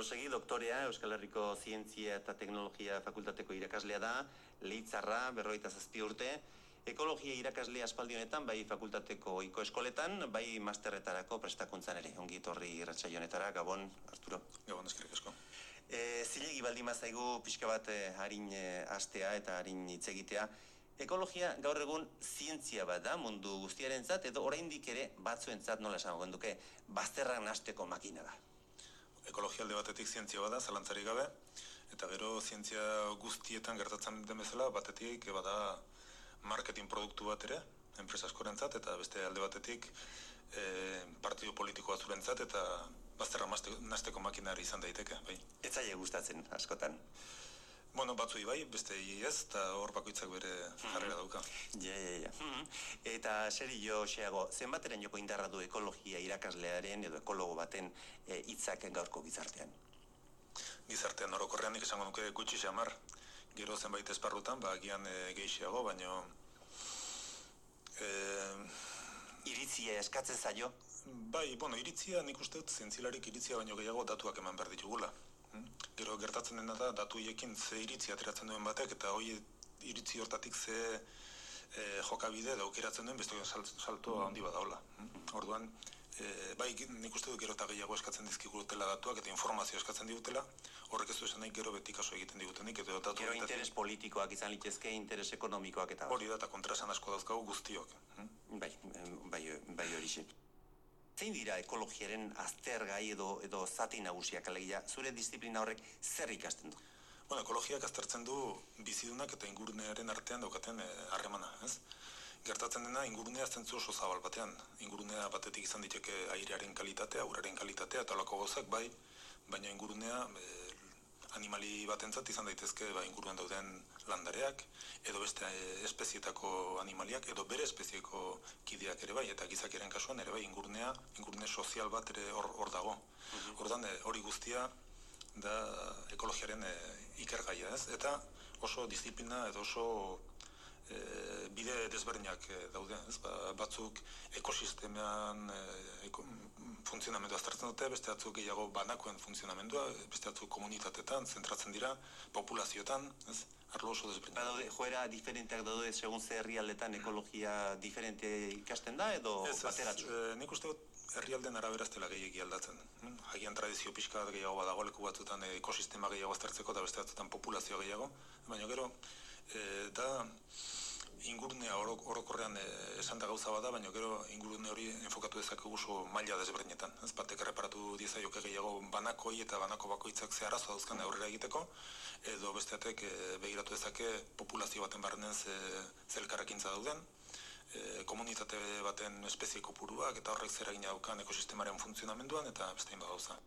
Tolosegi doktorea Euskal Herriko Zientzia eta Teknologia Fakultateko irakaslea da, leitzarra, berroita zazpi urte, ekologia irakaslea aspaldi honetan, bai fakultateko iko eskoletan, bai masterretarako prestakuntzan ere, ongi etorri irratsaio honetara, Gabon, Arturo. Gabon, eskerrik asko. E, zilegi baldi mazaigu pixka bat e, harin e, astea eta harin hitz egitea. Ekologia gaur egun zientzia bat da mundu guztiarentzat edo oraindik ere batzuentzat nola esango genduke bazterrak nasteko makina da. Ekologia alde batetik zientzia bada, zalantzarik gabe, eta gero zientzia guztietan gertatzen den bezala, batetik bada marketing produktu bat ere, enpresa askorentzat, eta beste alde batetik e, partidu politiko batzurentzat, eta bazterra nasteko makinari izan daiteke, bai. Ez gustatzen askotan. Bueno, batzu bai, beste ez, eta hor bakoitzak bere jarrera dauka. Ja, ja, ja. Hmm. Eta seri jo, xeago, zenbateren joko indarra du ekologia irakaslearen edo ekologo baten e, hitzak gaurko gizartean? Gizartean orokorrean nik esango nuke gutxi xamar, gero zenbait esparrutan, ba, gian e, gehiago, baino... E... Iritzia eskatzen zaio? Bai, bueno, iritzia nik uste dut zientzilarik iritzia baino gehiago datuak eman behar ditugula. Gero gertatzen dena da, datu hiekin ze iritzia ateratzen duen batek, eta hoi iritzi hortatik ze e, jokabide da aukeratzen duen, beste salto handi badaula. Orduan, e, bai, nik uste dut gero eta gehiago eskatzen dizkigutela datuak eta informazio eskatzen digutela, horrek ez du esan nahi gero beti kaso egiten digutenik. Edo datu gero interes politikoak izan litezke, interes ekonomikoak eta... Hori da, eta kontrasan asko dauzkagu guztiok. Hmm? Bai, bai, bai hori. Zein dira ekologiaren aztergai edo edo zati nagusiak alegia, zure disiplina horrek zer ikasten du? Bueno, ekologiak aztertzen du bizidunak eta ingurunearen artean daukaten eh, harremana, ez? gertatzen dena ingurunea zentzu oso zabal batean. Ingurunea batetik izan diteke airearen kalitatea, uraren kalitatea eta olako gozak bai, baina ingurunea e, animali batentzat izan daitezke ba, inguruan dauden landareak, edo beste e, espezietako animaliak, edo bere espezieko kideak ere bai, eta gizakiaren kasuan ere bai ingurunea, ingurune sozial bat ere hor, hor dago. Mm hori guztia da ekologiaren e, ikergaia ez, eta oso disiplina edo oso e, bide desberdinak daude, ez? Ba, batzuk ekosistemean e, eko, funtzionamendu aztertzen dute, beste batzuk gehiago banakoen funtzionamendua, beste batzuk komunitatetan, zentratzen dira, populazioetan, ez? Arlo oso desberdinak. Ba, daude, joera diferenteak daude, segun ze herrialdetan ekologia diferente ikasten da, edo bateratzu? Ez, nik uste dut, herrialden arabera ez dela gehiagi aldatzen. Hagian tradizio pixka gehiago badago leku batzutan ekosistema gehiago aztertzeko eta beste batzutan populazio gehiago. Baina gero, e, da ingurunea orokorrean e, esan da gauza bada, baina gero ingurune hori enfokatu dezakegu oso maila desberdinetan. Ez batek erreparatu diezaioke gehiago banakoi eta banako bakoitzak ze arazo dauzkan aurrera egiteko, edo besteatek e, begiratu dezake populazio baten barrenen ze, zelkarrekintza dauden, e, komunitate baten espezie kopuruak eta horrek zer egin daukan ekosistemaren funtzionamenduan eta beste gauza.